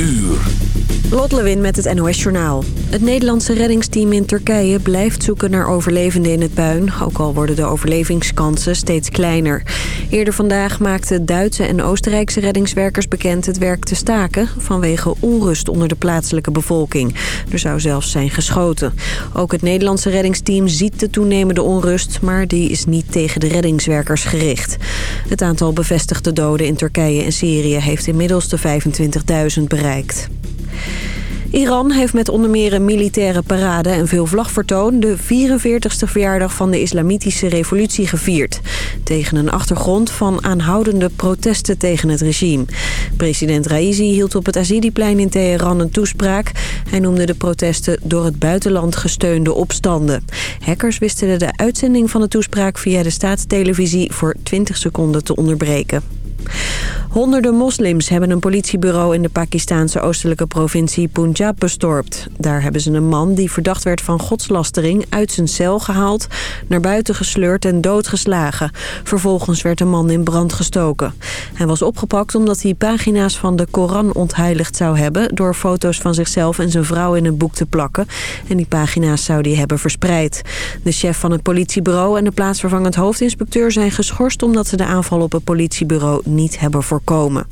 uur. Lot Lewin met het NOS Journaal. Het Nederlandse reddingsteam in Turkije blijft zoeken naar overlevenden in het puin. Ook al worden de overlevingskansen steeds kleiner. Eerder vandaag maakten Duitse en Oostenrijkse reddingswerkers bekend het werk te staken... vanwege onrust onder de plaatselijke bevolking. Er zou zelfs zijn geschoten. Ook het Nederlandse reddingsteam ziet de toenemende onrust... maar die is niet tegen de reddingswerkers gericht. Het aantal bevestigde doden in Turkije en Syrië heeft inmiddels de 25.000 bereikt. Iran heeft met onder meer een militaire parade en veel vlagvertoon... de 44ste verjaardag van de Islamitische Revolutie gevierd. Tegen een achtergrond van aanhoudende protesten tegen het regime. President Raisi hield op het Azidiplein in Teheran een toespraak. Hij noemde de protesten door het buitenland gesteunde opstanden. Hackers wisten de uitzending van de toespraak via de staatstelevisie... voor 20 seconden te onderbreken. Honderden moslims hebben een politiebureau in de Pakistanse oostelijke provincie Punjab bestormd. Daar hebben ze een man die verdacht werd van godslastering uit zijn cel gehaald, naar buiten gesleurd en doodgeslagen. Vervolgens werd de man in brand gestoken. Hij was opgepakt omdat hij pagina's van de Koran ontheiligd zou hebben door foto's van zichzelf en zijn vrouw in een boek te plakken. En die pagina's zou hij hebben verspreid. De chef van het politiebureau en de plaatsvervangend hoofdinspecteur zijn geschorst omdat ze de aanval op het politiebureau niet hebben voorkomen.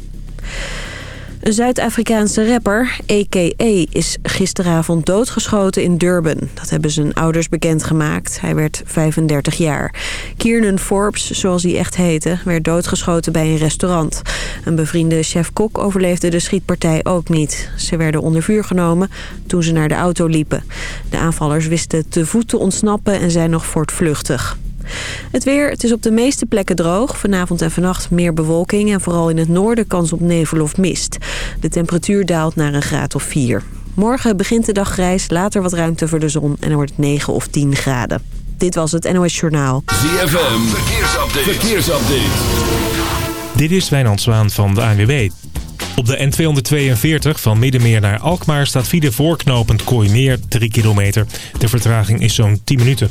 Een Zuid-Afrikaanse rapper, a.k.a. is gisteravond doodgeschoten in Durban. Dat hebben zijn ouders bekendgemaakt. Hij werd 35 jaar. Kiernan Forbes, zoals hij echt heette, werd doodgeschoten bij een restaurant. Een bevriende chef-kok overleefde de schietpartij ook niet. Ze werden onder vuur genomen toen ze naar de auto liepen. De aanvallers wisten te voet te ontsnappen en zijn nog voortvluchtig. Het weer, het is op de meeste plekken droog. Vanavond en vannacht meer bewolking en vooral in het noorden kans op nevel of mist. De temperatuur daalt naar een graad of 4. Morgen begint de dag grijs, later wat ruimte voor de zon en dan wordt het 9 of 10 graden. Dit was het NOS Journaal. ZFM, verkeersupdate. verkeersupdate. Dit is Wijnand Zwaan van de ANWB. Op de N242 van Middenmeer naar Alkmaar staat file voorknopend Kooimeer 3 kilometer. De vertraging is zo'n 10 minuten.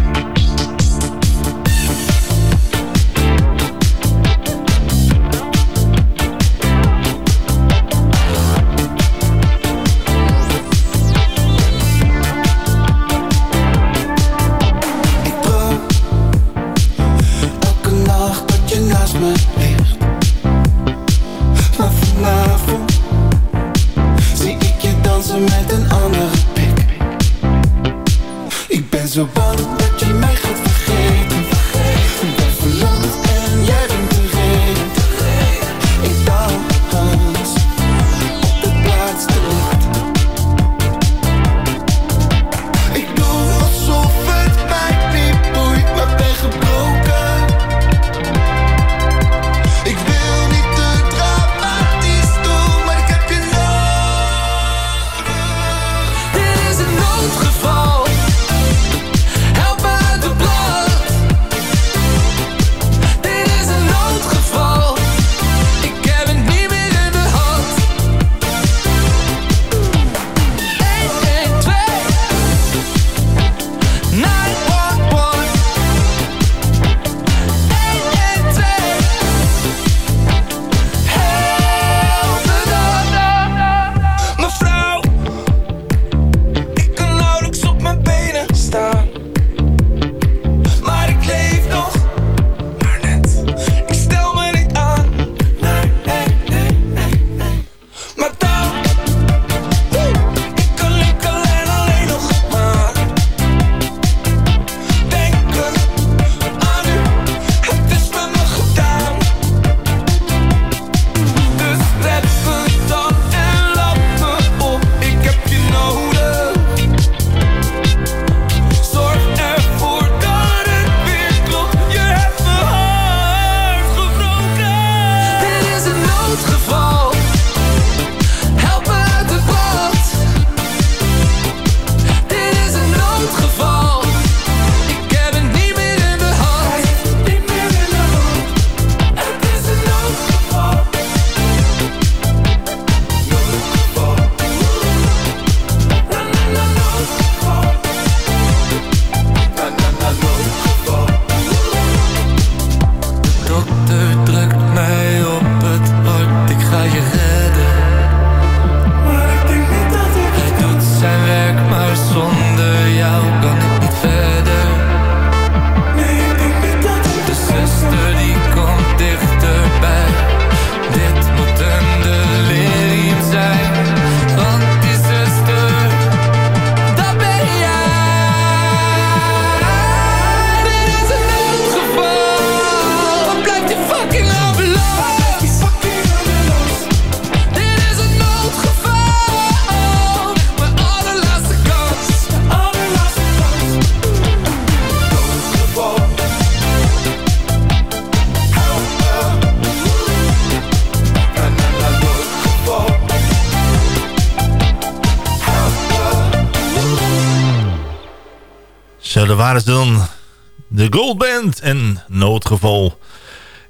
Zo waren ze dan. De Gold Band en Noodgeval.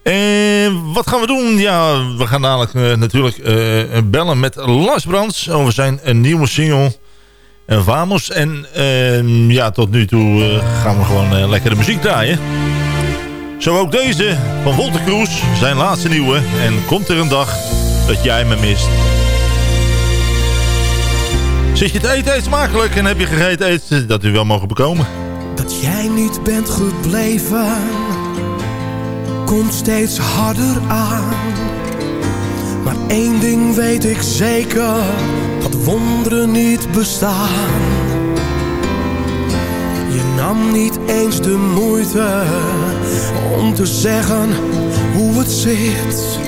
En wat gaan we doen? Ja, we gaan dadelijk uh, natuurlijk uh, bellen met Lars Brands over zijn een nieuwe single. En Vamos. En uh, ja, tot nu toe gaan we gewoon lekkere muziek draaien. Zo ook deze van Wolter Kroes, zijn laatste nieuwe. En komt er een dag dat jij me mist. Zit je te eten, eet smakelijk en heb je gegeten, eet dat u wel mogen bekomen. Dat jij niet bent gebleven, komt steeds harder aan. Maar één ding weet ik zeker, dat wonderen niet bestaan. Je nam niet eens de moeite om te zeggen hoe het zit.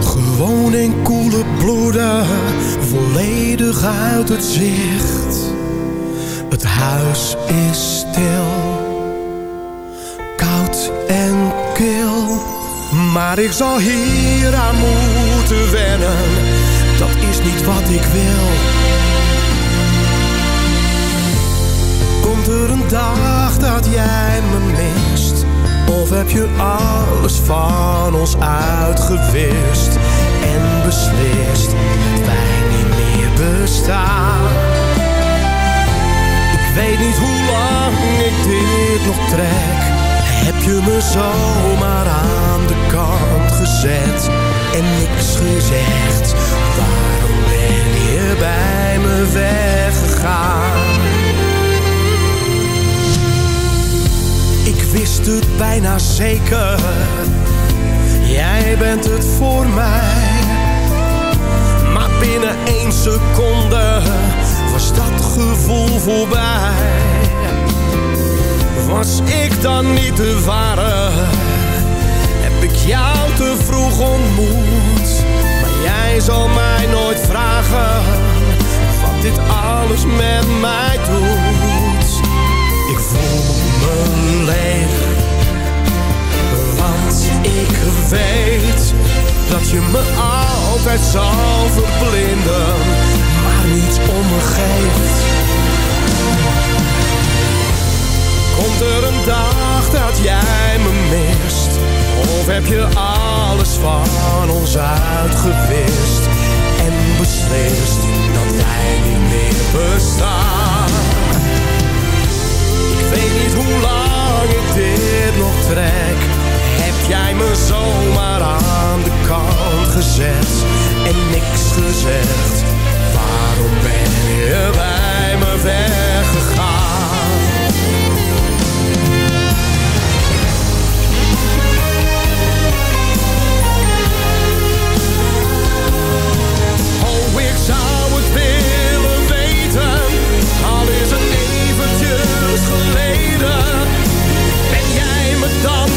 Gewoon in koele bloeden, volledig uit het zicht. Het huis is koud en kil. Maar ik zal hier aan moeten wennen, dat is niet wat ik wil. Komt er een dag dat jij me mist? Of heb je alles van ons uitgewist en beslist wij niet meer bestaan? Dit nog trek. Heb je me zomaar aan de kant gezet en niks gezegd? Waarom ben je bij me weggegaan? Ik wist het bijna zeker. Jij bent het voor mij. Maar binnen één seconde was dat gevoel voorbij. Was ik dan niet de ware? Heb ik jou te vroeg ontmoet? Maar jij zal mij nooit vragen wat dit alles met mij doet. Ik voel me leeg, want ik weet dat je me altijd zal verblinden, maar niets om me. Komt er een dag dat jij me mist, of heb je alles van ons uitgewist en beslist dat wij niet meer bestaan? Ik weet niet hoe lang ik dit nog trek. Heb jij me zomaar aan de kant gezet en niks gezegd? Waarom ben je bij me weggegaan? Ben jij me dan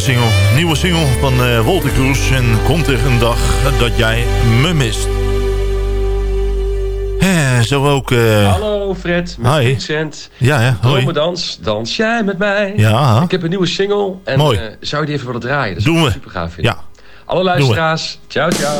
prachtige single. Nieuwe single van uh, Wolter Kroes. En komt er een dag dat jij me mist. Zo ook... eh, Hallo Fred, met Hi. Vincent. ja, ja, hoi. Dromedans, dans jij met mij? Ja, Ik heb een nieuwe single en Mooi. eh, zou je die even willen draaien? Dat Doen we. super gaaf vinden. ja. Alle luisteraars, ciao ciao.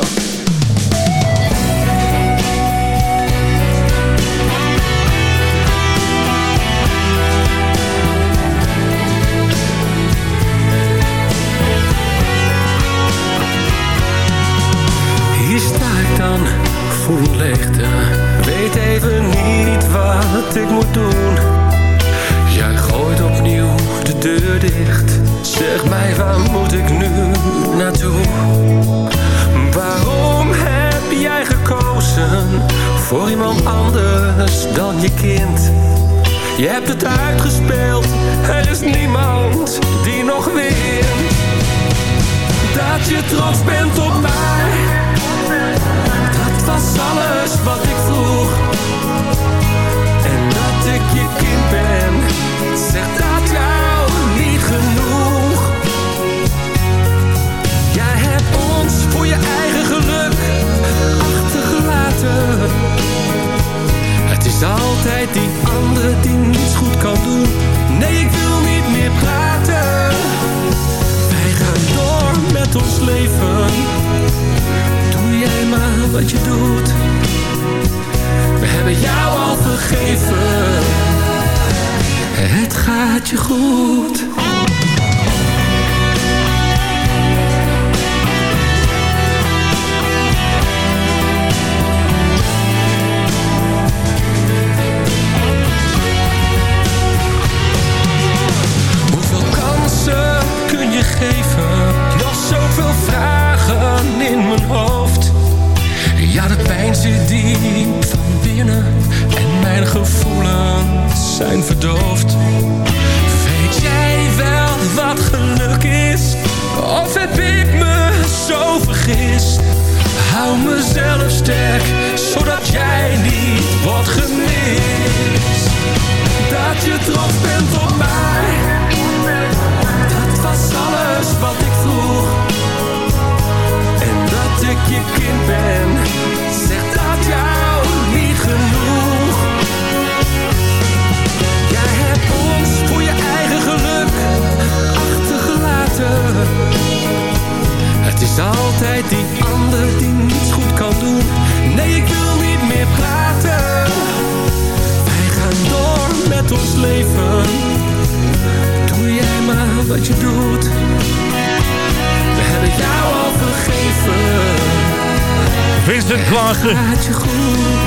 Vincent Klagen.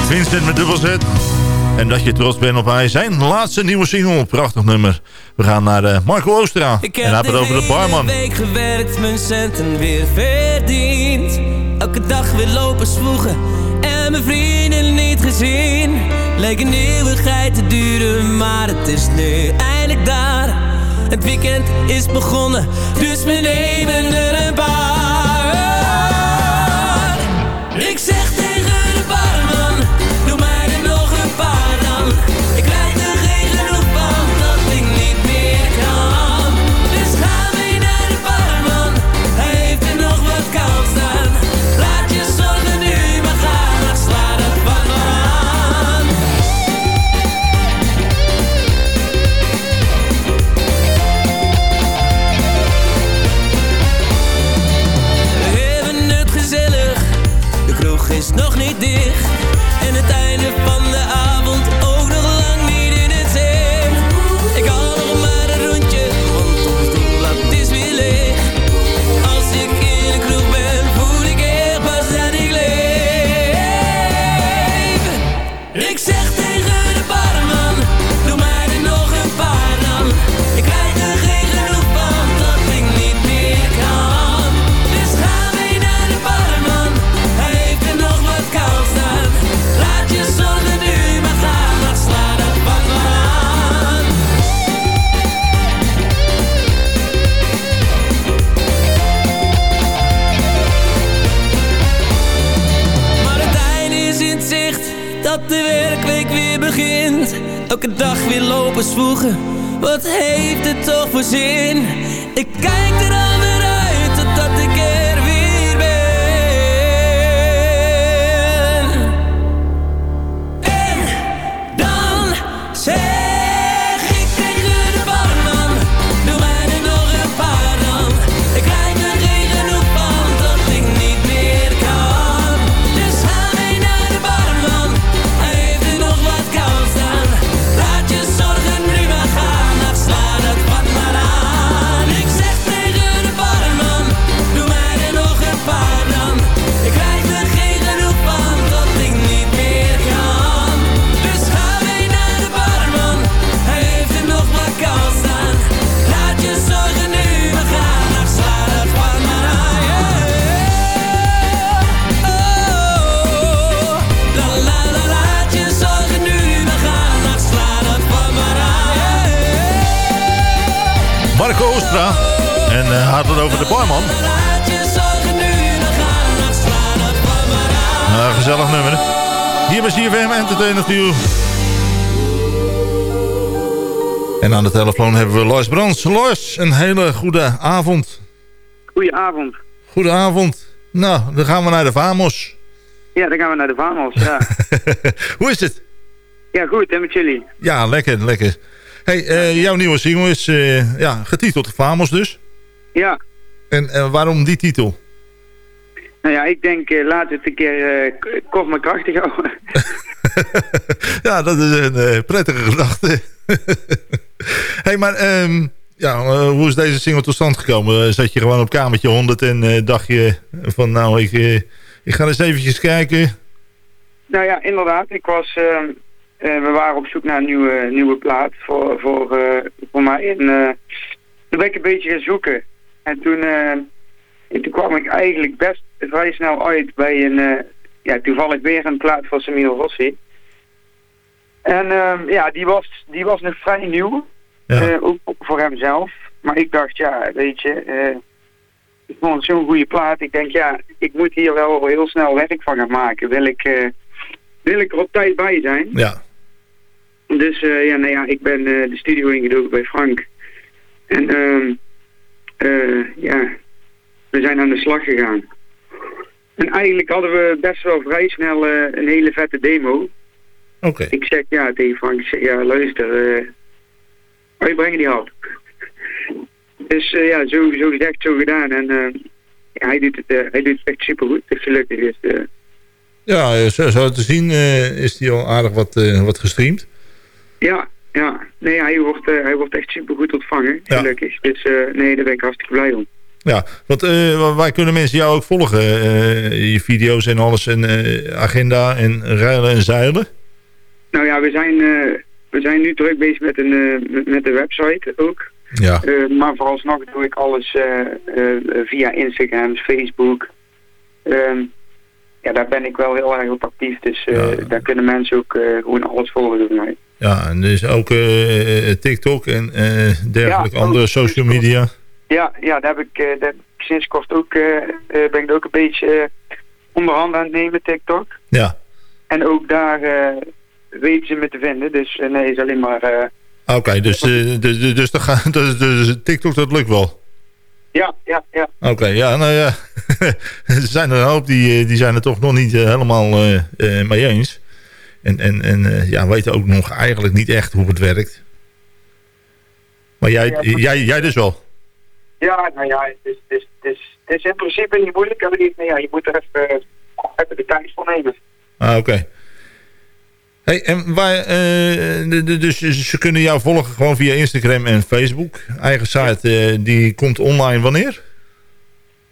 Vincent met dubbel zet. En dat je trots bent op hij zijn laatste nieuwe single. Prachtig nummer. We gaan naar eh, Marco Oostra. Ik heb en het over de barman. week gewerkt, mijn centen weer verdiend. Elke dag weer lopen zwoegen. En mijn vrienden niet gezien. Leek een eeuwigheid te duren, maar het is nu eindelijk daar. Het weekend is begonnen, dus we nemen er een paar. elke dag weer lopen zwoegen Wat heeft het toch voor zin? Ik kijk er. En uh, had het over de barman. Uh, gezellig nummer. Hier bij CFM Entertainment View. En aan de telefoon hebben we Lois Brands. Lois, een hele goede avond. Goedenavond. Goedenavond. Nou, dan gaan we naar de Vamos. Ja, dan gaan we naar de Vamos, ja. Hoe is het? Ja, goed, en met jullie? Ja, lekker, lekker. Hey, uh, jouw nieuwe single is uh, ja, getiteld Famos dus. Ja. En uh, waarom die titel? Nou ja, ik denk uh, laat het een keer kort maar krachtig houden. ja, dat is een prettige gedachte. hey, maar um, ja, hoe is deze single tot stand gekomen? Zat je gewoon op kamertje 100 en dacht je van nou, ik, ik ga eens eventjes kijken. Nou ja, inderdaad. Ik was... ehm, Uh, we waren op zoek naar een nieuwe, nieuwe plaat voor, voor, uh, voor mij. En uh, toen ben ik een beetje gaan zoeken. En toen, toen kwam ik eigenlijk best vrij snel uit bij een, ja, toevallig weer een plaat van Samir Rossi. En ja, die was, die was nog vrij nieuw. Ja. ook, ook voor hemzelf. Maar ik dacht, ja, weet je, ik vond het zo'n goede plaat. Ik denk, ja, ik moet hier wel heel snel werk van gaan maken. Wil ik wil ik er op tijd bij zijn. Ja. Dus uh, ja, nou ja, ik ben uh, de studio ingedoken bij Frank. En um, uh, ja, we zijn aan de slag gegaan. En eigenlijk hadden we best wel vrij snel een hele vette demo. Oké. Okay. Ik zeg ja tegen Frank, ik zeg ja luister, uh, uitbrengen die had. Dus ja, zo, zo gezegd, zo gedaan. En ja, hij, doet het, hij doet het echt supergoed, dus gelukkig is. Ja, zo, zo te zien uh, is die al aardig wat, uh, wat gestreamd. Ja, ja. Nee, hij wordt, uh, hij wordt echt super goed ontvangen, gelukkig. Dus nee, daar ben ik hartstikke blij om. Ja, want wij kunnen mensen jou ook volgen. je video's en alles en agenda en ruilen en zeilen. Nou ja, we zijn, we zijn nu druk bezig met, een, met de website ook. Ja. maar vooralsnog doe ik alles via Instagram, Facebook... Um, ja, daar ben ik wel heel erg op actief. Dus uh, ja. daar kunnen mensen ook uh, gewoon alles volgen door mij. Ja, en dus ook uh, TikTok en dergelijke ja, andere social media. Ja, ja daar heb ik, daar sinds kort ook, ben ik ook een beetje onderhand aan het nemen, TikTok. Ja. En ook daar weten ze me te vinden. Dus nee, is alleen maar... Oké, okay, dus, dus, dus, dus, dus, dus TikTok dat lukt wel? Ja, ja, ja. Oké, okay, ja, nou ja. er zijn er een hoop die, die zijn er toch nog niet uh, helemaal uh, mee eens. En, en, en ja, weten ook nog eigenlijk niet echt hoe het werkt. Maar jij, ja, jij, jij dus wel? Ja, nou ja, het is, het is, het is, het is in principe niet moeilijk. Maar ja, je moet er even, even de tijd voor nemen. Ah, oké. Okay. Hey, en waar, uh, dus ze kunnen jou volgen gewoon via Instagram en Facebook. Eigen site, uh, die komt online wanneer?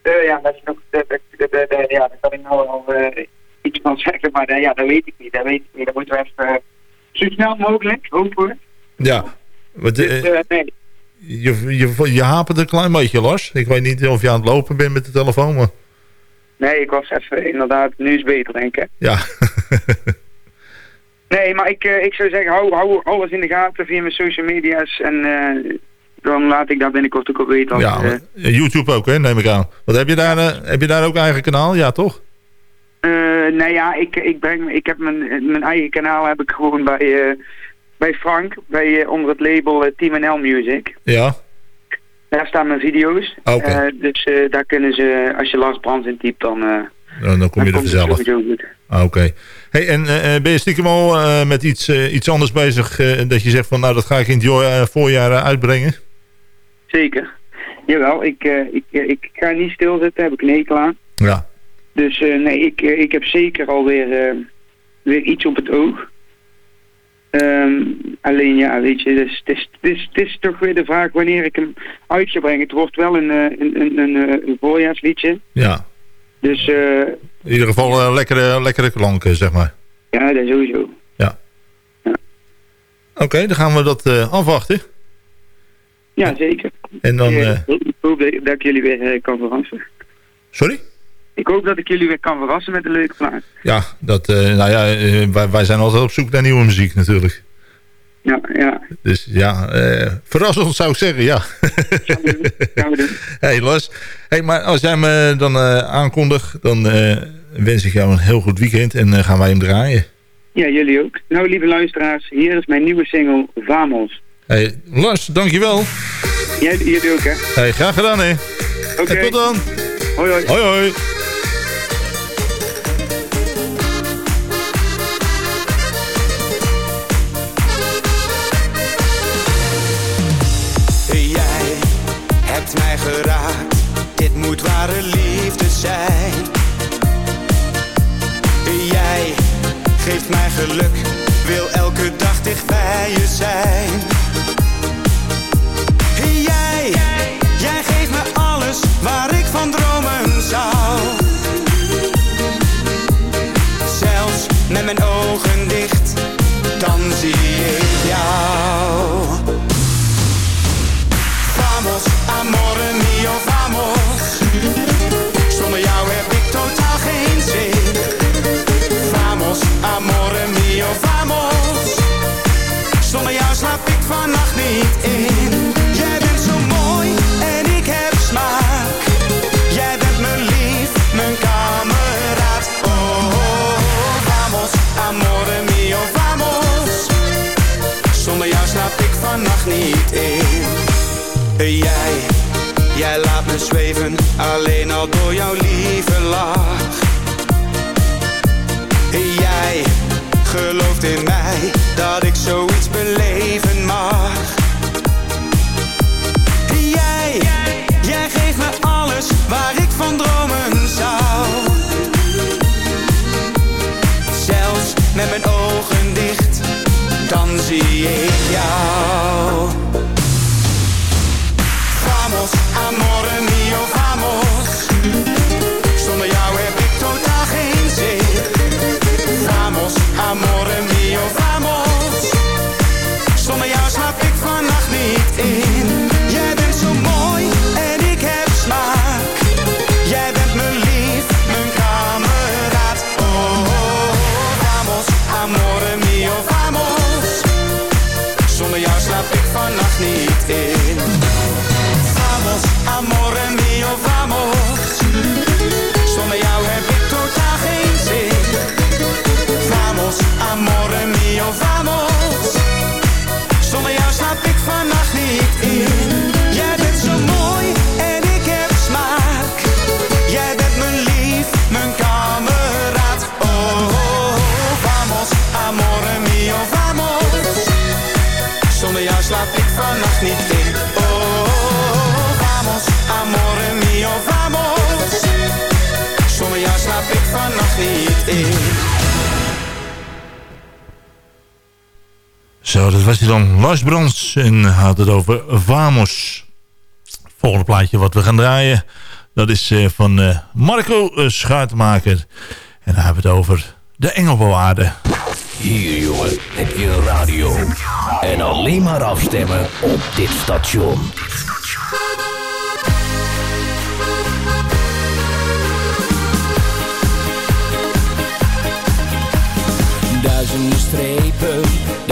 Uh, ja, dat is nog, ja, daar kan ik nou al iets van zeggen, maar ja, dat weet ik niet. Dat weet ik niet. Dat moeten we even zo snel mogelijk, hopen. Ja. Wat, dus, nee. je, je, je hapert een klein beetje los. Ik weet niet of je aan het lopen bent met de telefoon, maar... Nee, ik was even inderdaad, nu is beter, denk ik. Ja. Nee, maar ik, uh, ik zou zeggen, hou, hou alles in de gaten via mijn social media's. En uh, dan laat ik daar binnenkort ook op weten. Als, ja, uh, YouTube ook, hè, neem ik aan. Wat heb je daar, heb je daar ook eigen kanaal? Ja, toch? nee, ja, ik, ik, breng, ik heb mijn, mijn eigen kanaal heb ik gewoon bij, bij Frank, bij, onder het label Team NL Music. Ja. Daar staan mijn video's. Okay. dus daar kunnen ze, als je Lars Brands intypt, dan... dan, dan kom je er vanzelf. Ah, Oké. Okay. Hey, en uh, ben je stiekem al uh, met iets, uh, iets anders bezig dat je zegt van nou dat ga ik in het voorjaar uitbrengen? Zeker. Jawel, ik, ik, ik ga niet stilzitten, heb ik een hekel aan. Ja. Dus nee, ik, ik heb zeker alweer weer iets op het oog. Um, alleen ja, weet je, het is, is, is, is, toch weer de vraag wanneer ik hem uit ga brengen. Het wordt wel een, een, een, een, een voorjaarsliedje. Ja. Dus, uh, In ieder geval uh, lekkere, lekkere klanken, zeg maar. Ja, dat sowieso. Ja. ja. Oké, okay, dan gaan we dat uh, afwachten. Ja, zeker. En dan, ik hoop dat ik jullie weer kan verrassen. Sorry? Ik hoop dat ik jullie weer kan verrassen met een leuke plaat. Ja, dat, nou ja wij, wij zijn altijd op zoek naar nieuwe muziek natuurlijk. Ja, ja. Dus ja, eh verras ons zou ik zeggen, ja. Gaan we doen. Gaan we doen. hey Lars, hey, maar als jij me dan eh aankondigt, dan eh, wens ik jou een heel goed weekend en gaan wij hem draaien. Ja, jullie ook. Nou, lieve luisteraars, hier is mijn nieuwe single Vamos. Hey, Lars, dankjewel. Jij, jullie ook, hè? Hey, graag gedaan hè. Oké. Tot dan. Hoi, hoi. Hoi hoi. Dit moet ware liefde zijn. Jij geeft mij geluk, wil elke dag dicht bij je zijn. Vannacht niet in. Jij, jij laat me zweven, alleen al door jouw lieve lach. Jij gelooft in mij, dat ik zoiets beleven Dat was hij dan. Lars Brands en had het over Vamos. Volgende plaatje wat we gaan draaien, dat is eh, van eh, Marco uh, Schuitmaker. En dan hebben we het over de Engelbewaarde. Hier jongen, heb je radio. En alleen maar afstemmen op dit station.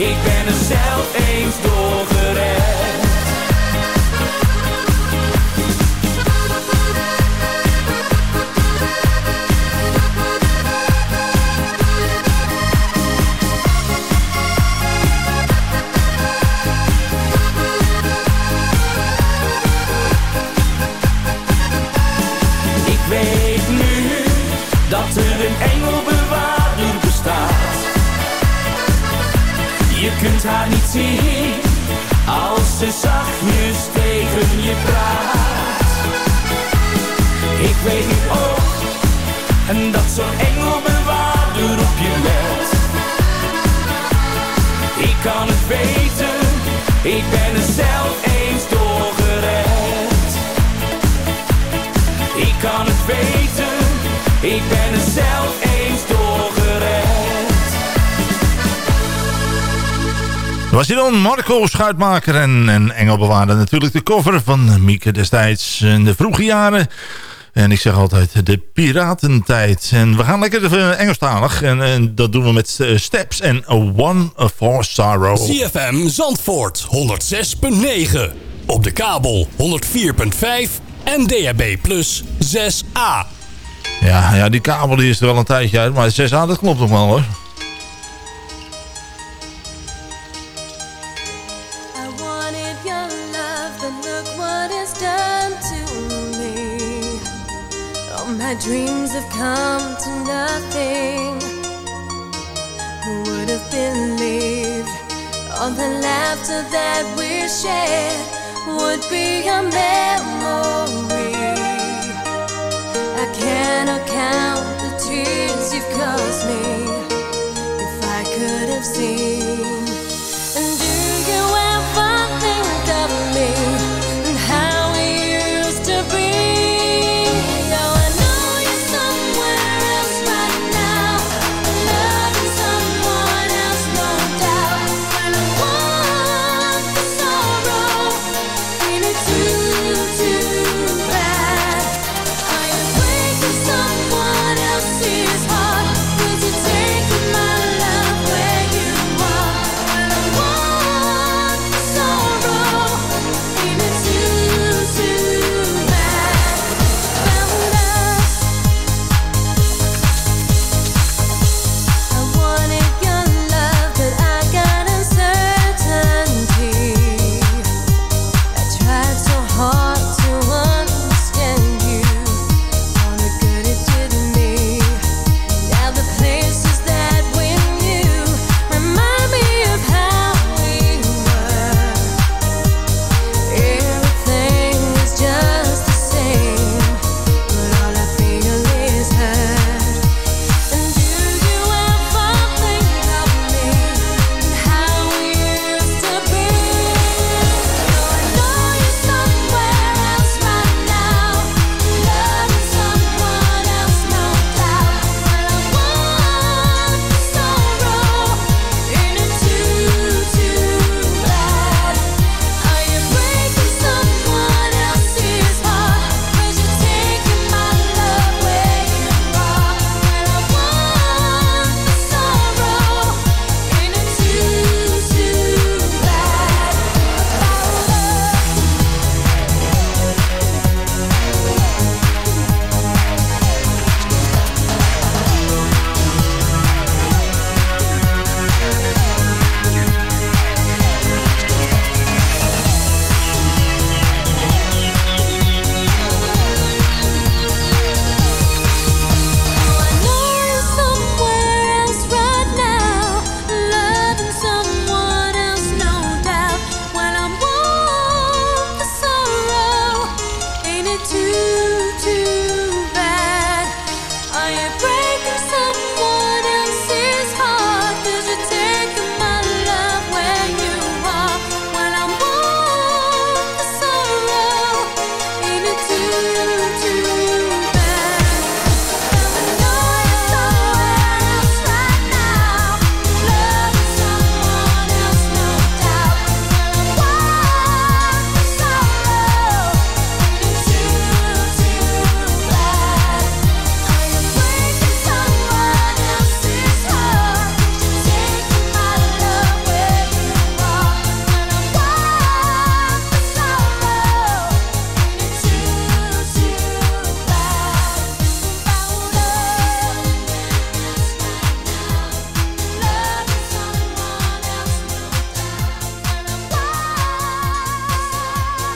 ik zo'n engelbewaarder op je let. Ik kan het weten, ik ben er zelf eens door gered. Ik kan het weten, ik ben er zelf eens door gered. Was hij dan Marco Schuitmaker en, en Engelbewaarder. Natuurlijk de cover van Mieke destijds in de vroege jaren. En ik zeg altijd de piratentijd. En we gaan lekker Engelstalig. En, en dat doen we met eh, Steps en One for Sorrow. CFM Zandvoort 106.9. Op de kabel 104.5 en DHB Plus 6A. Ja, ja, die kabel die is er wel een tijdje uit. Maar 6A, dat klopt nog wel hoor. Come to nothing. Who would have believed all the laughter that we shared would be a memory? I cannot count the tears you've caused me. If I could have seen.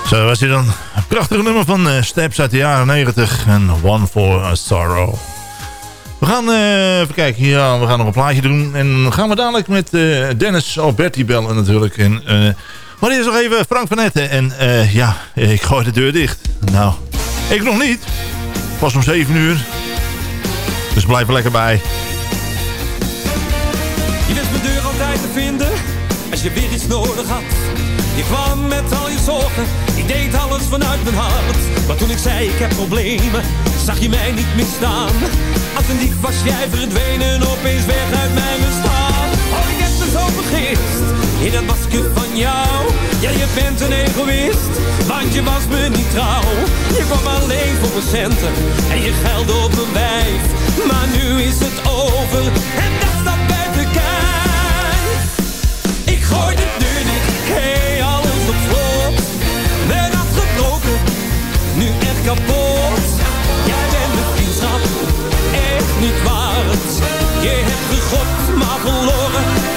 Zo was hij dan. Een prachtig nummer van eh, Steps uit de jaren 90 en One for a Sorrow. We gaan eh, even kijken, ja, we gaan nog een plaatje doen. En gaan we dadelijk met eh, Dennis Alberti bellen natuurlijk. En, maar eerst nog even Frank van Etten. En ja, ik gooi de deur dicht. Nou, ik nog niet. Pas om 7 uur. Dus blijf er lekker bij. Je wist mijn deur altijd te vinden als je weer iets nodig had. Je kwam met al je zorgen, ik deed alles vanuit mijn hart. Maar toen ik zei ik heb problemen, zag je mij niet meer staan. Als een dief was jij verdwenen, opeens weg uit mijn bestaan. Oh, ik heb me zo vergist in dat masker van jou. Ja, je bent een egoïst, want je was me niet trouw. Je kwam alleen voor mijn centen en je geld op mijn wijf. Maar nu is het over en dat staat buiten kijf. Ik gooi de Jij bent de vriendschap, echt niet waard. Je hebt gegokt, maar verloren.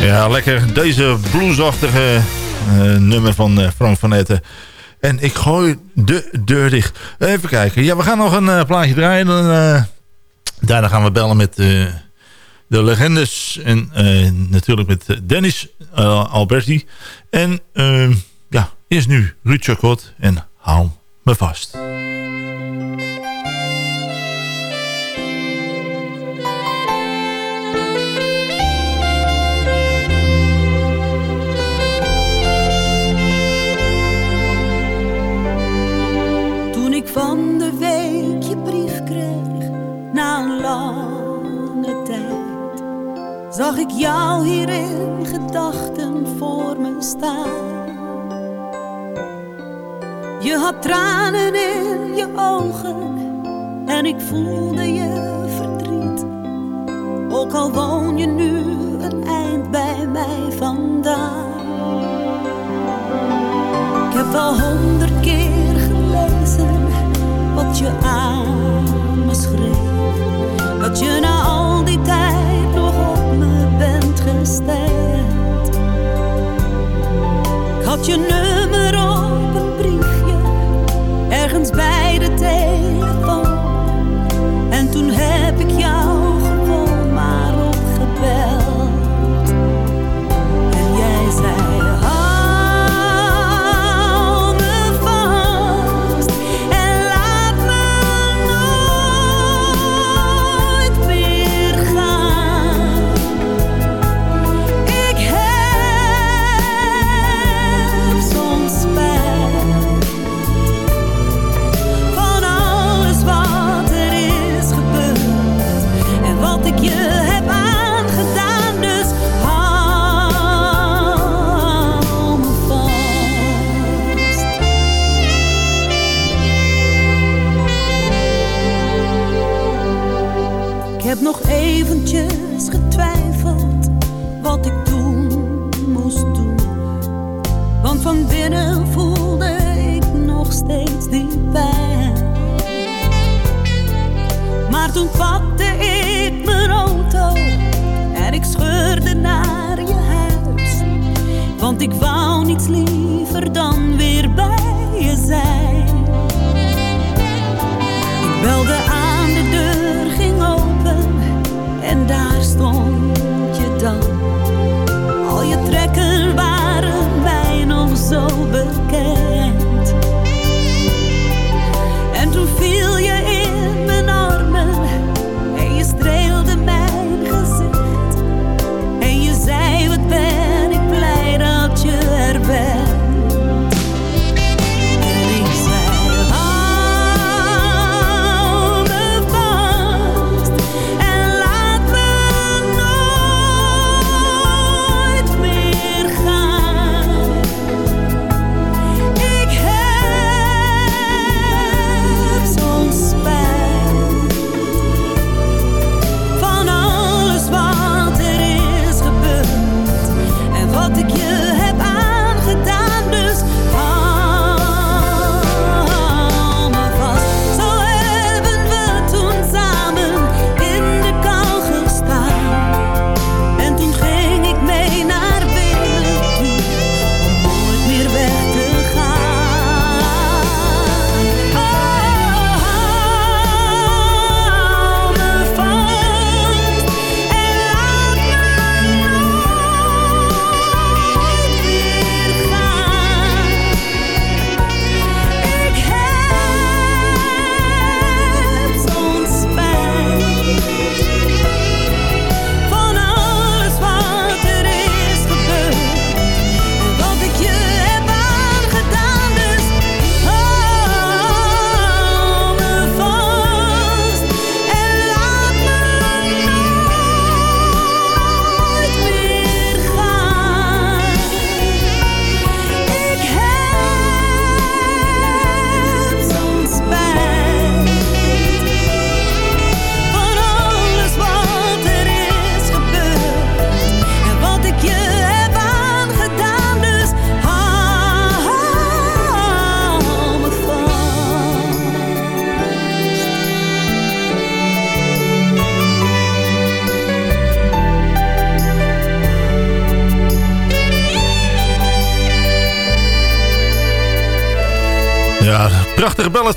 Ja, lekker. Deze bluesachtige eh, nummer van eh, Frank van. En ik gooi de deur dicht. Even kijken. Ja, we gaan nog een eh, plaatje draaien. Daarna gaan we bellen met de legendes. En natuurlijk met Dennis Alberti. En ja, eerst nu Ruud Chacot en Hou me vast. Zag ik jou hier in gedachten voor me staan. Je had tranen in je ogen en ik voelde je verdriet. Ook al woon je nu een eind bij mij vandaan. Ik heb wel honderd keer gelezen wat je aan me schreef. Dat je na al die tijd Ik had je nummer op een briefje, ergens bij de telefoon. steeds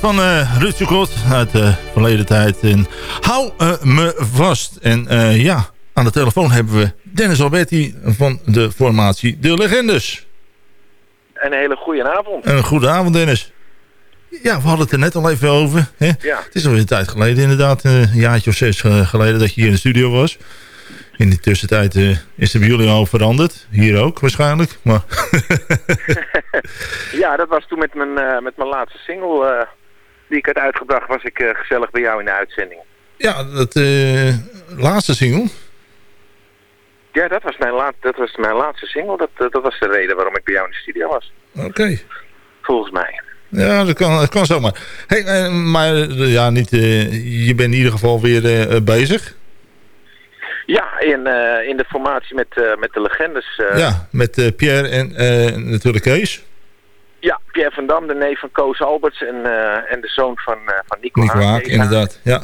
van eh Ruud Sukot uit de verleden tijd. En hou eh, me vast. En eh, ja, aan de telefoon hebben we Dennis Alberti van de formatie De Legendes. Een hele goede avond. Een goede avond Dennis. Ja, we hadden het er net al even over. Hè? Ja. Het is alweer een tijd geleden inderdaad. eh, Een jaartje of zes eh, geleden dat je hier in de studio was. In die tussentijd eh, is er bij jullie al veranderd. Hier ook waarschijnlijk. Maar Ja, dat was toen met mijn, eh, met mijn laatste single eh, die ik had uitgebracht, was ik eh, gezellig bij jou in de uitzending. ja, dat eh, laatste single. Ja, dat was mijn, laat, dat was mijn laatste single. Dat, eh, dat was de reden waarom ik bij jou in de studio was. Oké. Volgens mij. Ja, dat kan, dat kan zomaar. Hey, maar ja, niet, je bent in ieder geval weer bezig. Ja, in, in de formatie met, met de legendes. ja, met Pierre en natuurlijk Kees. Ja, Pierre van Dam, de neef van Koos Alberts en, eh, en de zoon van, eh, van Nico, Nico Haak, inderdaad. Ja.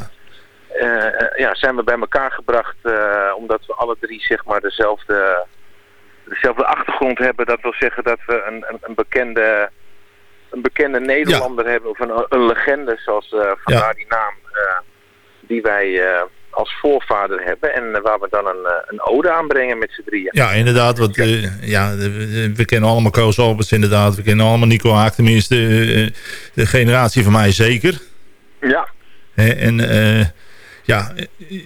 eh, ja, zijn we bij elkaar gebracht omdat we alle drie zeg maar dezelfde, dezelfde achtergrond hebben. Dat wil zeggen dat we een, een, een bekende, een bekende Nederlander hebben of een, een legende zoals vandaar die naam die wij als voorvader hebben en eh, waar we dan een, eh, een ode aanbrengen met z'n drieën. Ja, inderdaad. Want, eh, ja, we, we kennen allemaal Koos Alberts inderdaad. We kennen allemaal Nico Haak. Tenminste, eh, eh, de generatie van mij zeker. Ja. En eh, ja, eh,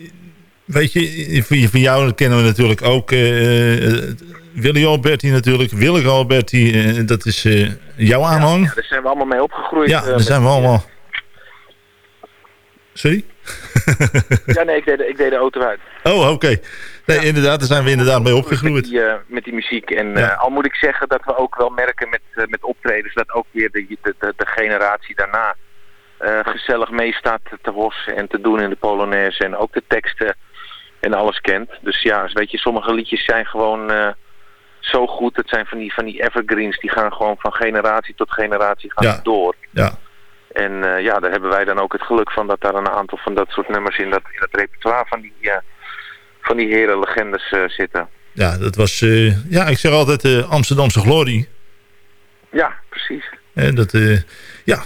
weet je, van, jou kennen we natuurlijk ook eh, eh, Willy Alberti natuurlijk. Willeke Alberti, eh, dat is eh, jouw aanhang. Ja, daar zijn we allemaal mee opgegroeid. Ja, eh, daar zijn we allemaal... Sorry? Ja, nee, ik deed, de- ik deed de auto uit. Oh, oké. Nee, inderdaad, daar zijn we inderdaad mee Met opgegroeid. die, eh, met die muziek. En Ja. eh, al moet ik zeggen dat we ook wel merken met, eh, met optredens dat ook weer de, de, de, de generatie daarna gezellig meestaat te hossen en te doen in de Polonaise. En ook de teksten en alles kent. Dus ja, weet je, sommige liedjes zijn gewoon, zo goed. Het zijn van die, van die evergreens, die gaan gewoon van generatie tot generatie gaan Ja. door. Ja. En eh, ja, daar hebben wij dan ook het geluk van dat daar een aantal van dat soort nummers in dat, in dat repertoire van die, eh, van die heren legendes eh, zitten. Ja, dat was... ja, ik zeg altijd eh, Amsterdamse glorie. Ja, precies. Hè, dat, ja,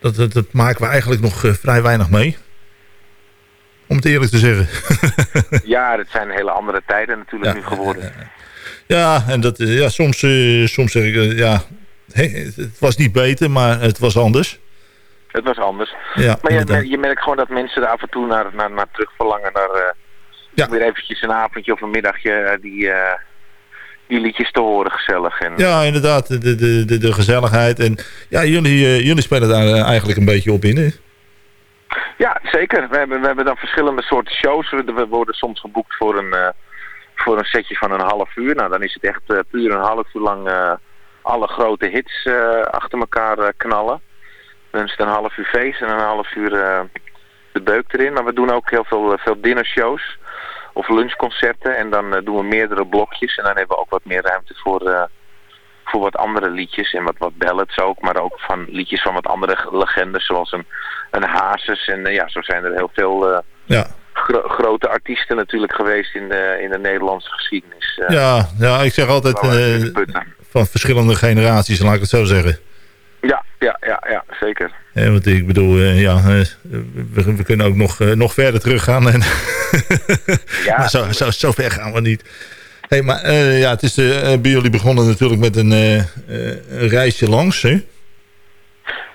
dat, dat, dat maken we eigenlijk nog vrij weinig mee. Om het eerlijk te zeggen. ja, dat zijn hele andere tijden natuurlijk nu geworden. Ja, en dat, ja, soms, soms zeg ik, ja, het, het was niet beter, maar het was anders. Het was anders. Ja, maar je, je merkt gewoon dat mensen er af en toe naar, naar, naar terug verlangen. Naar eh, weer eventjes een avondje of een middagje eh, die, eh, die liedjes te horen gezellig. En, Ja, inderdaad, de, de, de, de gezelligheid. En ja, jullie, jullie spelen daar eigenlijk een beetje op in, hè? Ja, zeker. We hebben, we hebben dan verschillende soorten shows. We, worden soms geboekt voor een, voor een setje van een half uur. Nou, dan is het echt puur een half uur lang alle grote hits achter elkaar knallen. Dan is het een half uur feest en een half uur eh, de beuk erin. Maar we doen ook heel veel, eh, veel dinnershows of lunchconcerten. En dan eh, doen we meerdere blokjes. En dan hebben we ook wat meer ruimte voor, voor wat andere liedjes. En wat, wat ballads ook. Maar ook van liedjes van wat andere legendes. Zoals een, een Hazes. En ja, zo zijn er heel veel Ja. gro- grote artiesten natuurlijk geweest in de, in de Nederlandse geschiedenis. Ja, ja, ik zeg altijd van verschillende generaties, laat ik het zo zeggen. Ja, ja, ja, ja, zeker. Want ik bedoel, eh, ja, eh, we, we kunnen ook nog, eh, nog verder teruggaan. En maar zo, zo, zo ver gaan we niet. Hey, maar ja, het is bij jullie begonnen natuurlijk met een, een reisje langs, hè?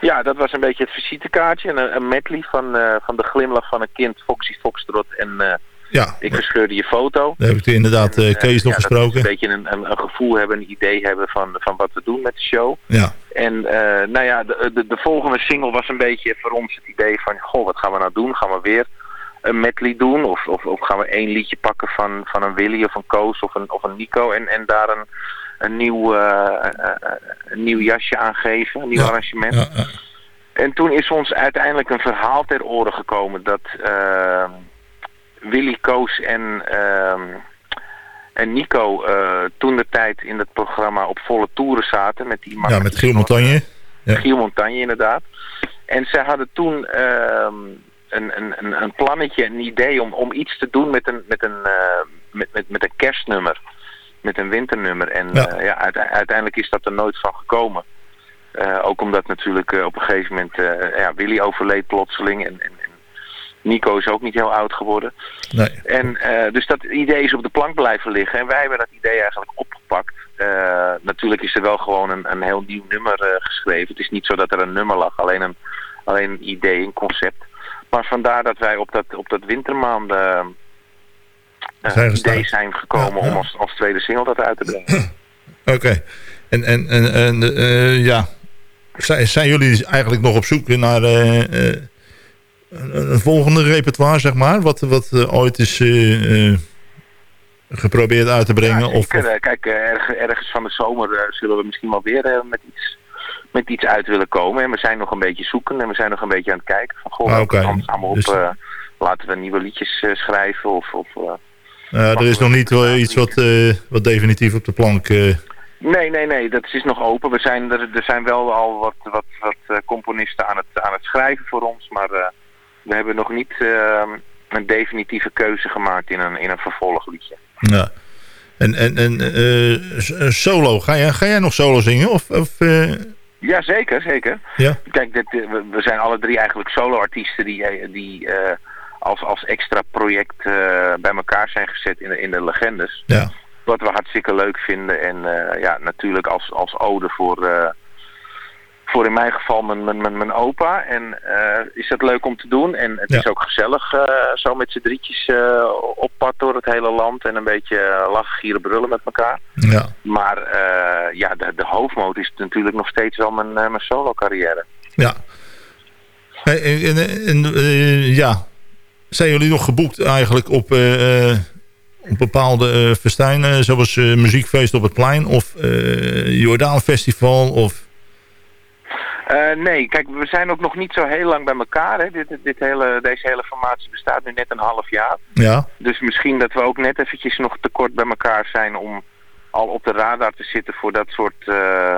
Ja, dat was een beetje het visitekaartje. Een, een medley van, van de glimlach van een kind, Foxy Foxtrot en Ja. ik verscheurde je foto. Daar heb ik inderdaad eh, Eh, Kees nog ja, gesproken. Een beetje een, een, een gevoel hebben, een idee hebben van, van wat we doen met de show. Ja. En eh, nou ja, de, de, de volgende single was een beetje voor ons het idee van, goh, wat gaan we nou doen? Gaan we weer een medley doen? Of, of, of gaan we één liedje pakken van, van een Willy of een Koos of een, of een Nico en, en daar een, een, nieuw, een nieuw jasje aan geven, een nieuw arrangement? En toen is ons uiteindelijk een verhaal ter oren gekomen dat Willy Koos en, ehm, en Nico eh, toen de tijd in het programma op volle toeren zaten met die Ja, met Giel Montagne. Ja. Giel Montagne inderdaad. En zij hadden toen ehm, een, een, een, plannetje, een idee om, om iets te doen met een, met een, eh, met, met, met een kerstnummer. Met een winternummer. En Ja. ja. ja, uite- uiteindelijk is dat er nooit van gekomen. Eh, ook omdat natuurlijk eh, op een gegeven moment eh, ja, Willy overleed plotseling. En, en Nico is ook niet heel oud geworden. Nee. En eh, dus dat idee is op de plank blijven liggen. En wij hebben dat idee eigenlijk opgepakt. Eh, natuurlijk is er wel gewoon een, een heel nieuw nummer eh, geschreven. Het is niet zo dat er een nummer lag, alleen een, alleen een idee, een concept. Maar vandaar dat wij op dat, op dat wintermaanden Zijn gestart. idee zijn gekomen om als, als tweede single dat uit te brengen. Oké. En, en, en, en ja, zijn, zijn jullie eigenlijk nog op zoek naar een, een volgende repertoire, zeg maar? Wat, wat eh, ooit is eh, eh, geprobeerd uit te brengen? of, kijk, erg- ergens van de zomer zullen we misschien wel weer met, iets, met iets uit willen komen. En we zijn nog een beetje zoeken en we zijn nog een beetje aan het kijken. Van, goh, Ah, we op? Dus- laten we nieuwe liedjes schrijven of... of er is nog niet iets wat, wat definitief op de plank... Nee, nee, nee, dat is nog open. We zijn, er, er zijn wel al wat, wat, wat componisten aan het, aan het schrijven voor ons, maar we hebben nog niet eh, een definitieve keuze gemaakt in een, in een vervolgliedje. ja. En, en, en eh, eh, solo, ga jij, ga jij nog solo zingen? Of, of, eh, Ja, zeker, zeker. ja? Kijk, dit, we, zijn alle drie eigenlijk solo-artiesten die, die als, als extra project bij elkaar zijn gezet in de, in de legendes. Ja. Wat we hartstikke leuk vinden. En ja, natuurlijk als, als ode voor, voor in mijn geval mijn, mijn, mijn, mijn opa. En eh, is dat leuk om te doen. En het Ja. is ook gezellig eh, zo met z'n drietjes eh, op pad door het hele land. En een beetje lachen, gieren, brullen met elkaar. Ja. Maar ja, de, de hoofdmoot is natuurlijk nog steeds wel mijn, mijn solo carrière. Ja. Hey, En, en, en, ja, zijn jullie nog geboekt eigenlijk op, op bepaalde eh festijnen, zoals Muziekfeest op het Plein of Jordaan Festival? Of, Eh, nee, kijk, we zijn ook nog niet zo heel lang bij elkaar. Hè. Dit, dit hele, deze hele formatie bestaat nu net een half jaar. ja, Dus misschien dat we ook net eventjes nog te kort bij elkaar zijn om al op de radar te zitten voor dat soort, eh,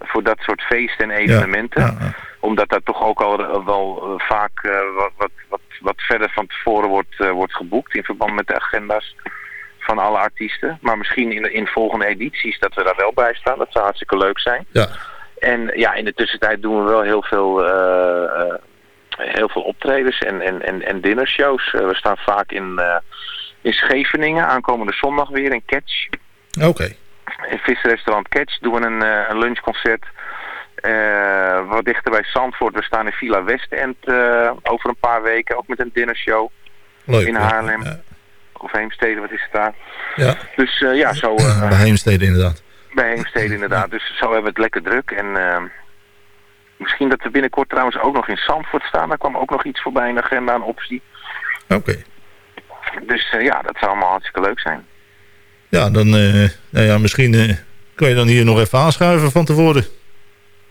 voor dat soort feesten en evenementen. Ja, ja. Omdat dat toch ook al wel eh, vaak wat, wat, wat, verder van tevoren wordt, wordt geboekt in verband met de agenda's van alle artiesten. Maar misschien in, in volgende edities dat we daar wel bij staan. Dat zou hartstikke leuk zijn. Ja. En ja, in de tussentijd doen we wel heel veel, eh, eh, heel veel optredens en, en, en, en dinnershows. Eh, we staan vaak in, in Scheveningen, aankomende zondag weer in Catch. Oké. In visrestaurant Catch doen we een, een lunchconcert. Wat dichter bij Zandvoort. We staan in Villa Westend over een paar weken, ook met een dinnershow. Leuk. in ja. Haarlem. Of Heemstede, wat is het daar? Ja. Dus ja, zo... Bij Heemstede inderdaad. Bij Heemstede inderdaad. Dus zo hebben we het lekker druk. En eh, misschien dat we binnenkort trouwens ook nog in Zandvoort staan. Daar kwam ook nog iets voorbij in de agenda, een optie. Oké. Dus eh, ja, dat zou allemaal hartstikke leuk zijn. Ja, dan, eh, nou ja, misschien eh, kan je dan hier nog even aanschuiven van tevoren.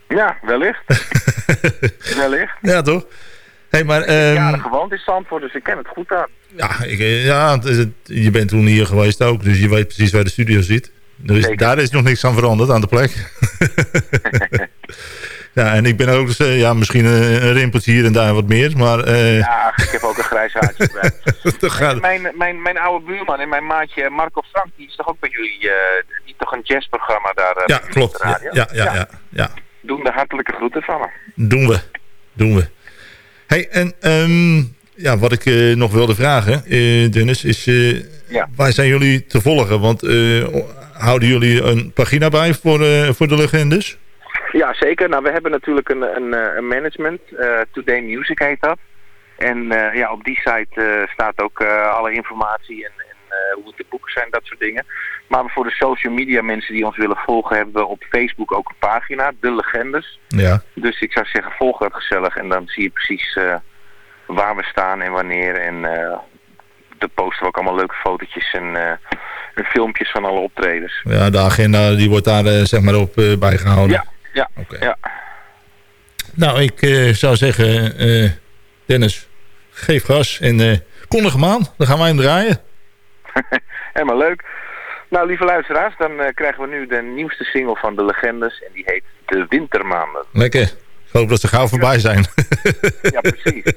Ja, wellicht. wellicht. Ja, toch? Hey, maar, ehm, jaren gewoond in Zandvoort, dus ik ken het goed aan. ja, ik, ja het is het- je bent toen hier geweest ook, dus je weet precies waar de studio zit. Daar is nog niks aan veranderd aan de plek. ja, en ik ben ook, dus, eh, ja, misschien een, een rimpeltje hier en daar wat meer, maar... eh, Ja, ik heb ook een grijs haartje gaat- Mijn, mijn, mijn oude buurman en mijn maatje Marco Frank, die is toch ook bij jullie, eh, die toch een jazzprogramma daar eh, ja, klopt. Ja, radio? ja, ja, ja, ja. Doen de hartelijke groeten van hem. Doen we. Doen we. Hey, en ehm, ja, wat ik eh, nog wilde vragen, eh, Dennis, is eh, Ja. waar zijn jullie te volgen? Want eh, houden jullie een pagina bij voor, eh, voor de legendes? Ja, zeker. Nou, we hebben natuurlijk een, een, eh, een management. eh, Today Music heet dat. En ja, op die site staat ook alle informatie en, en hoe het te boeken zijn, dat soort dingen. Maar voor de social media mensen die ons willen volgen, hebben we op Facebook ook een pagina, De Legendes. Ja. Dus ik zou zeggen, volg dat gezellig en dan zie je precies waar we staan en wanneer. En eh de posten we ook allemaal leuke fotootjes en, en filmpjes van alle optredens. Ja, de agenda die wordt daar eh, zeg maar op eh, bijgehouden. Ja, ja, ja. Nou, ik eh, zou zeggen, eh, Dennis, geef gas en eh kondig hem aan. Dan gaan wij hem draaien. Helemaal leuk. Nou, lieve luisteraars, dan krijgen we nu de nieuwste single van De Legendes. En die heet De Wintermaanden. Lekker. Ik hoop dat ze gauw voorbij zijn. Ja, precies.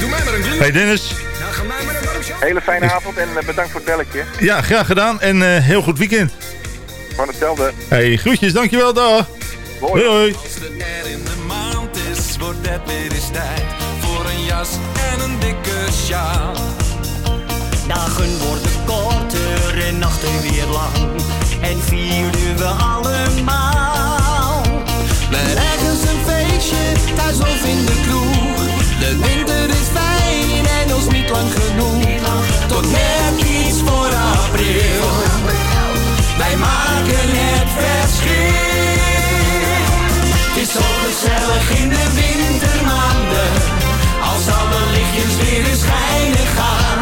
Doe mij maar een glue. Hey Dennis. Nou, ga mij maar een Hele fijne avond en eh, bedankt voor het belletje. Ja, graag gedaan en eh, heel goed weekend. Van hetzelfde. Hey, groetjes, dankjewel, dag. Hoi. hoi. Als het er in de maand is, wordt het weer eens tijd voor een jas en een dikke sjaal. Dagen worden korter en nachten weer lang. En vieren we allemaal. Met ergens een feestje, thuis of in de kroeg. De winter is fijn en ons niet lang genoeg. Tot net iets voor april. Wij maken het verschil. Het is zo gezellig in de wintermaanden. Als alle lichtjes weer eens schijnen gaan.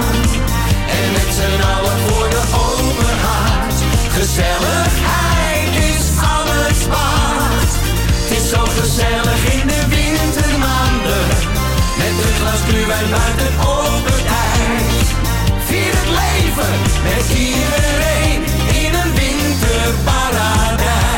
En met z'n allen voor de open. Gezelligheid is alles waard. Het is zo gezellig in de wintermaanden. Met een glas gluwijn buiten op het ijs. Vier het leven met iedereen in een winterparadijs.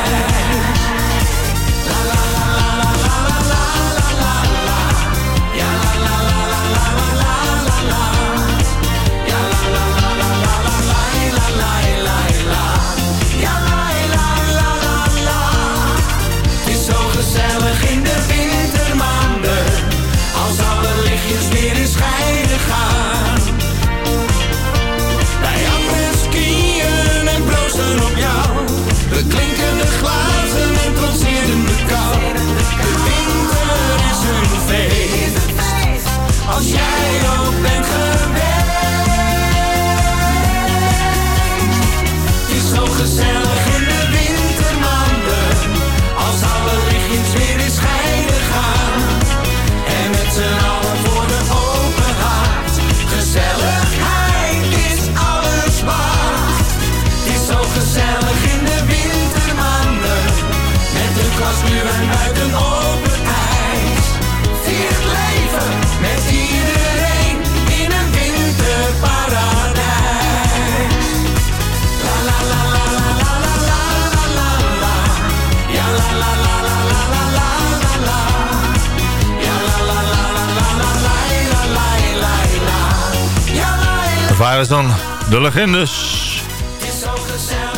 dan de legendes.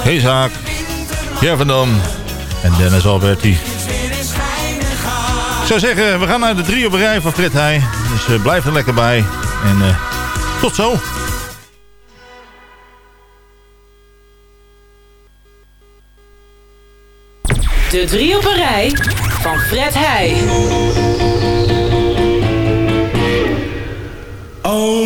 Hezaak Kevin Dam en Dennis Alberti. Ik zou zeggen, we gaan naar de drie op een rij van Fred Heij. Dus eh, blijf er lekker bij. En eh, tot zo. De drie op een rij van Fred Heij. Oh.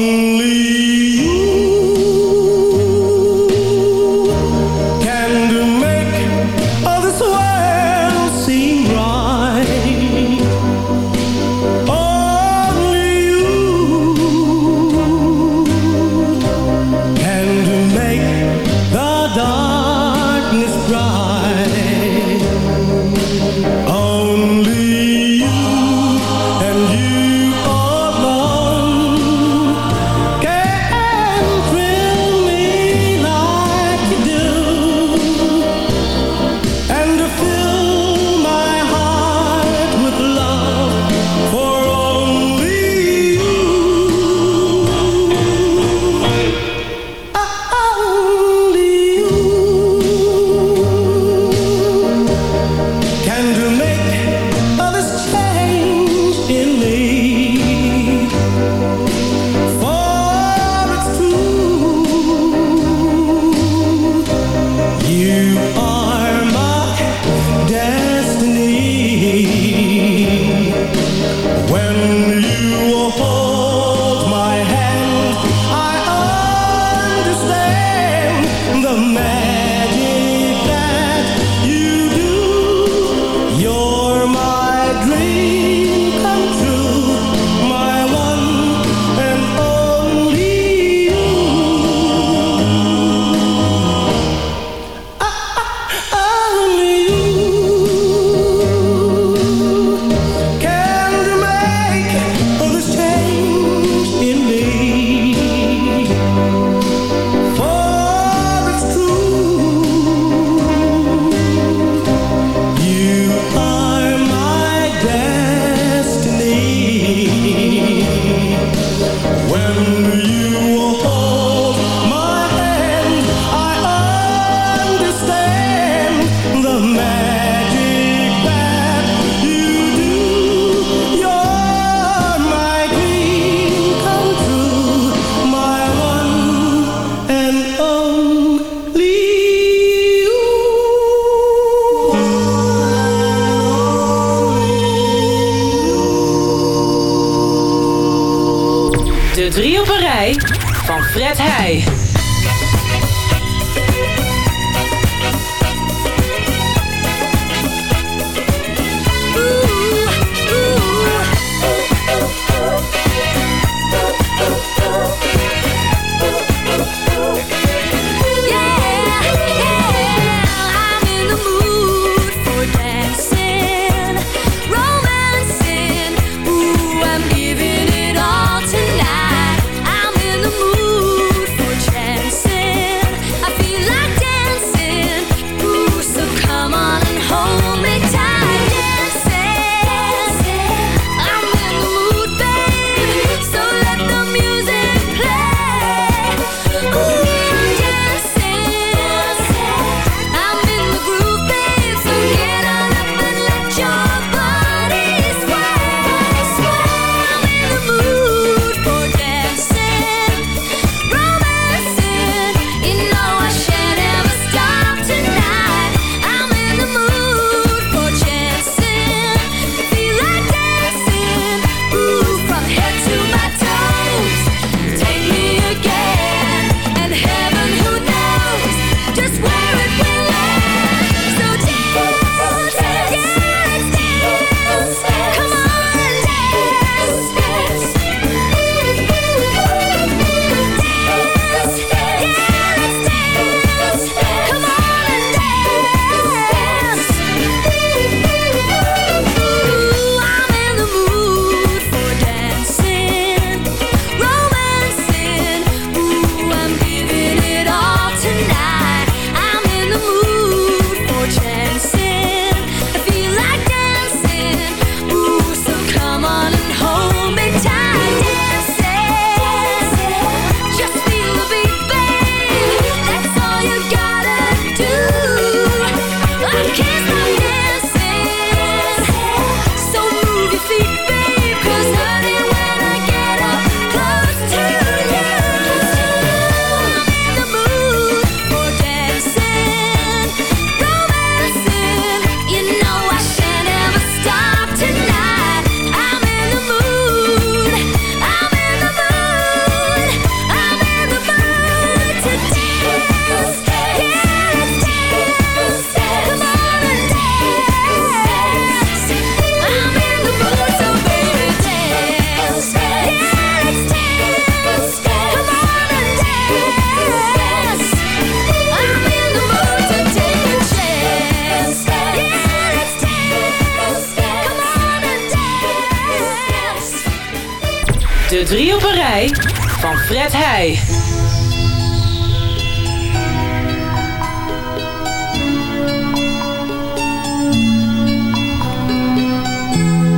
Fred Heij.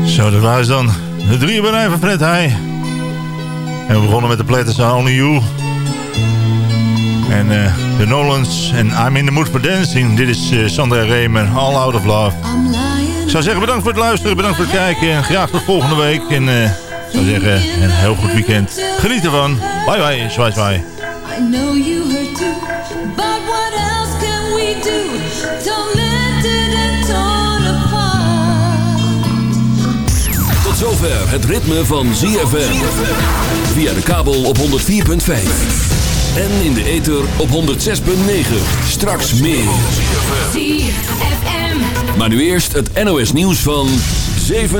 Zo, dat was dan de drie van Fred Heij. En we begonnen met de platters Only You. En eh, de Nolans en I'm in the mood for dancing. Dit is eh, Sandra Remer, All Out of Love. Ik zou zeggen bedankt voor het luisteren, bedankt voor het kijken. En graag tot volgende week. En eh, zou zeggen, een heel goed weekend. Geniet ervan. Bye bye, zwaai zwaai. I know you hurt too, but what else can we do? Tormented and torn apart. Tot zover het ritme van ZFM. Via de kabel op 104.5. En in de ether op 106.9. Straks meer. ZFM. Maar nu eerst het NOS nieuws van 7